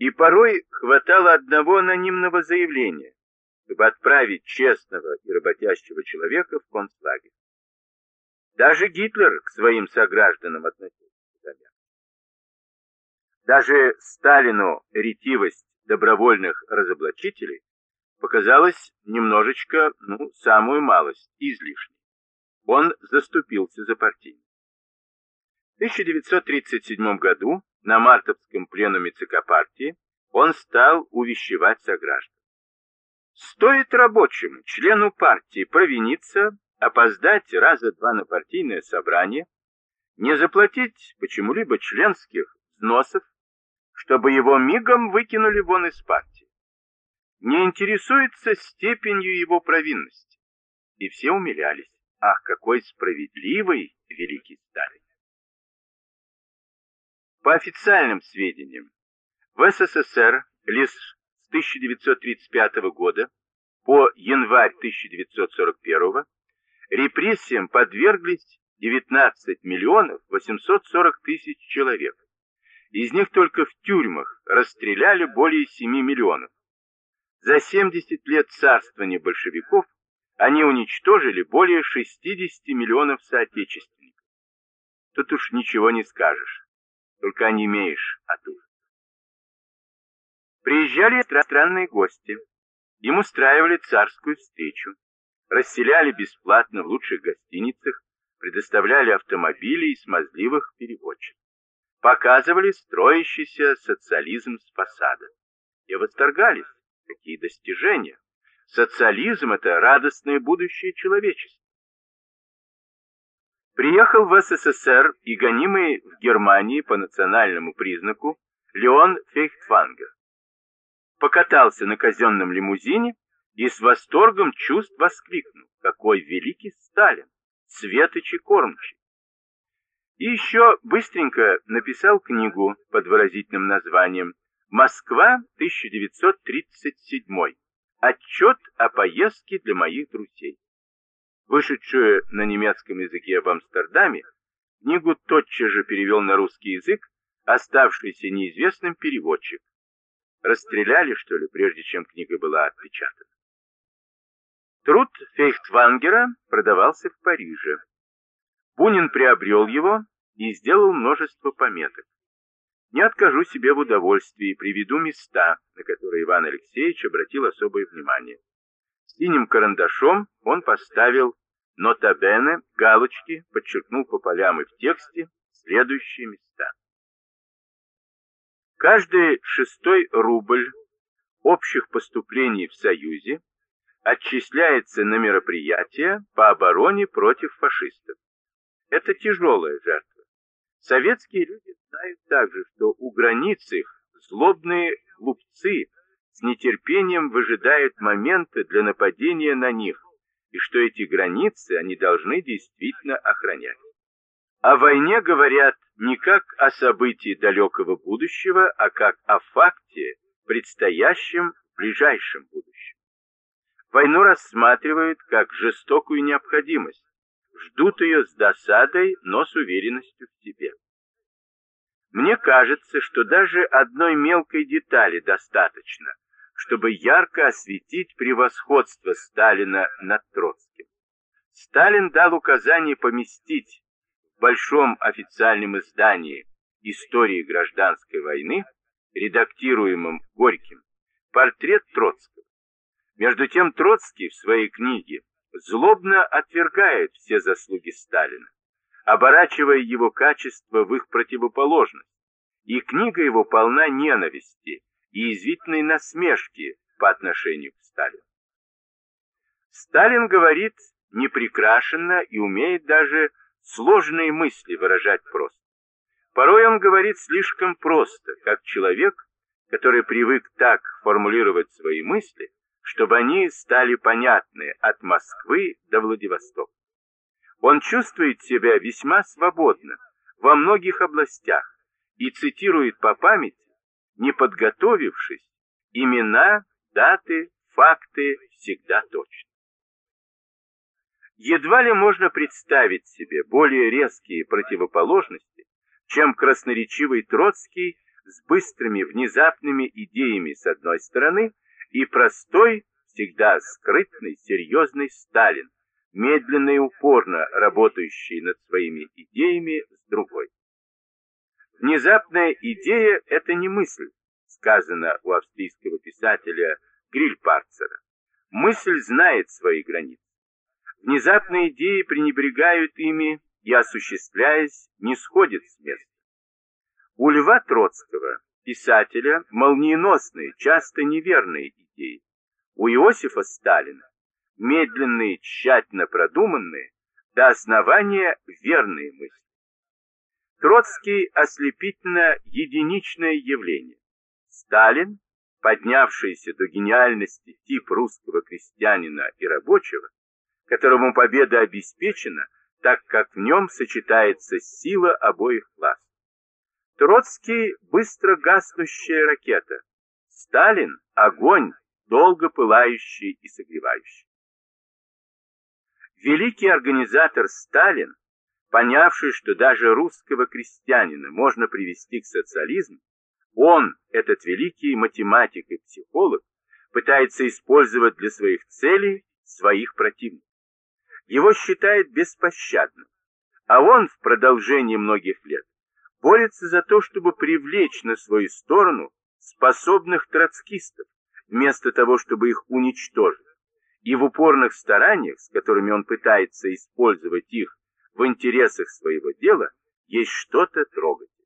И порой хватало одного анонимного заявления, чтобы отправить честного и работящего человека в концлагерь. Даже Гитлер к своим согражданам относился. Даже Сталину ретивость добровольных разоблачителей показалась немножечко, ну, самую малость, излишней. Он заступился за партийность. В 1937 году на мартовском пленуме ЦК партии он стал увещевать сограждан. Стоит рабочему, члену партии, провиниться, опоздать раза два на партийное собрание, не заплатить почему-либо членских взносов, чтобы его мигом выкинули вон из партии. Не интересуется степенью его провинности. И все умилялись. Ах, какой справедливый великий Сталин! По официальным сведениям, в СССР лишь с 1935 года по январь 1941 репрессиям подверглись 19 миллионов 840 тысяч человек. Из них только в тюрьмах расстреляли более 7 миллионов. За 70 лет царствования большевиков они уничтожили более 60 миллионов соотечественников. Тут уж ничего не скажешь только не имеешь от ужаса. Приезжали странные гости. Им устраивали царскую встречу, расселяли бесплатно в лучших гостиницах, предоставляли автомобили и смазливых переводчиков. Показывали строящийся социализм с фасада. И восторгались. Какие достижения! Социализм — это радостное будущее человечества. Приехал в СССР и гонимый в Германии по национальному признаку Леон Фейхтвангер. Покатался на казенном лимузине и с восторгом чувств воскликнул, какой великий Сталин, светочи кормчий. И еще быстренько написал книгу под выразительным названием «Москва, 1937. Отчет о поездке для моих друзей» вышедшую на немецком языке в Амстердаме, книгу тотчас же перевел на русский язык оставшийся неизвестным переводчик. Расстреляли, что ли, прежде чем книга была отпечатана. Труд Фейхтвангера продавался в Париже. Бунин приобрел его и сделал множество пометок. Не откажу себе в удовольствии и приведу места, на которые Иван Алексеевич обратил особое внимание. Синим карандашом он поставил нотабене, галочки, подчеркнул по полям и в тексте следующие места. Каждый шестой рубль общих поступлений в Союзе отчисляется на мероприятия по обороне против фашистов. Это тяжелая жертва. Советские люди знают также, что у границ их злобные глупцы с нетерпением выжидают моменты для нападения на них, и что эти границы они должны действительно охранять. О войне говорят не как о событии далекого будущего, а как о факте, предстоящем ближайшем будущем. Войну рассматривают как жестокую необходимость, ждут ее с досадой, но с уверенностью в себе. Мне кажется, что даже одной мелкой детали достаточно, чтобы ярко осветить превосходство Сталина над Троцким. Сталин дал указание поместить в большом официальном издании «Истории гражданской войны», редактируемом Горьким, портрет Троцкого. Между тем Троцкий в своей книге злобно отвергает все заслуги Сталина, оборачивая его качество в их противоположность, и книга его полна ненависти и извительной насмешки по отношению к Сталину. Сталин говорит неприкрашенно и умеет даже сложные мысли выражать просто. Порой он говорит слишком просто, как человек, который привык так формулировать свои мысли, чтобы они стали понятны от Москвы до Владивостока. Он чувствует себя весьма свободно во многих областях и цитирует по памяти не подготовившись, имена, даты, факты всегда точны. Едва ли можно представить себе более резкие противоположности, чем красноречивый Троцкий с быстрыми внезапными идеями с одной стороны и простой, всегда скрытный, серьезный Сталин, медленно и упорно работающий над своими идеями с другой. Внезапная идея – это не мысль, сказано у австрийского писателя Грильпарцера. Мысль знает свои границы. Внезапные идеи пренебрегают ими и, осуществляясь, не сходят с места. У Льва Троцкого, писателя, молниеносные, часто неверные идеи. У Иосифа Сталина медленные, тщательно продуманные, до основания верные мысли. Троцкий ослепительно единичное явление. Сталин, поднявшийся до гениальности тип русского крестьянина и рабочего, которому победа обеспечена, так как в нем сочетается сила обоих классов. Троцкий – быстро гаснущая ракета. Сталин – огонь, долго пылающий и согревающий. Великий организатор Сталин, понявший, что даже русского крестьянина можно привести к социализму, он, этот великий математик и психолог, пытается использовать для своих целей своих противников. Его считает беспощадным, а он в продолжении многих лет борется за то, чтобы привлечь на свою сторону способных троцкистов, вместо того, чтобы их уничтожить и в упорных стараниях, с которыми он пытается использовать их в интересах своего дела, есть что-то трогательное.